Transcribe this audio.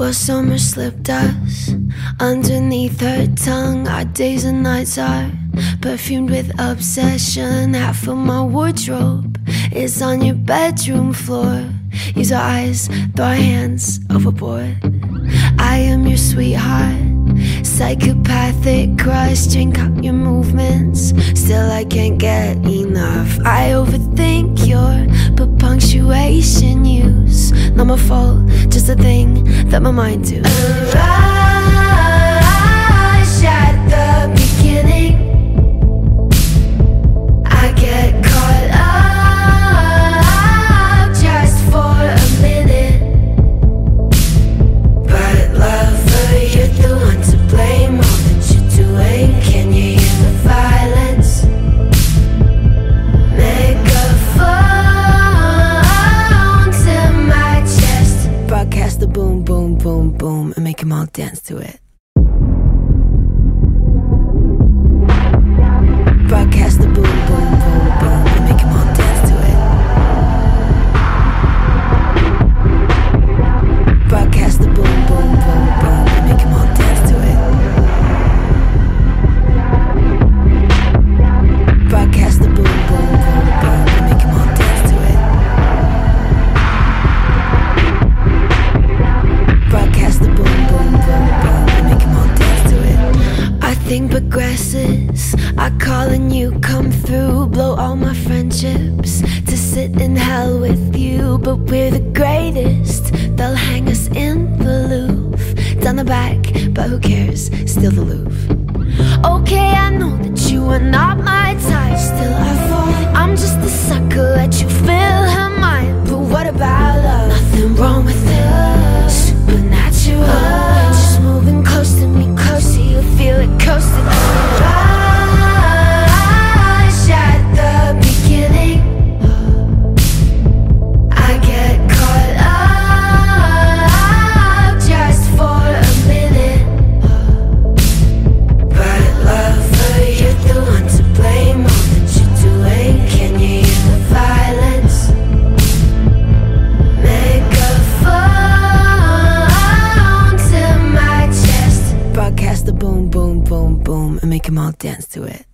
Well, summer slipped us underneath her tongue. Our days and nights are perfumed with obsession. Half of my wardrobe is on your bedroom floor. Use our eyes, throw our hands overboard. I am your sweetheart. Psychopathic crush, drink up your movements. Still, I can't get enough. I overthink your punctuation use. Not my fault, just a thing that my mind do. Dance to it. And you come through. Blow all my friendships to sit in hell with you. But we're the greatest. They'll hang us in the Louvre. Down the back, but who cares? Still the Louvre. Okay, I know that you are not my type. Still, I fall. I'm just the sucker. dance to it.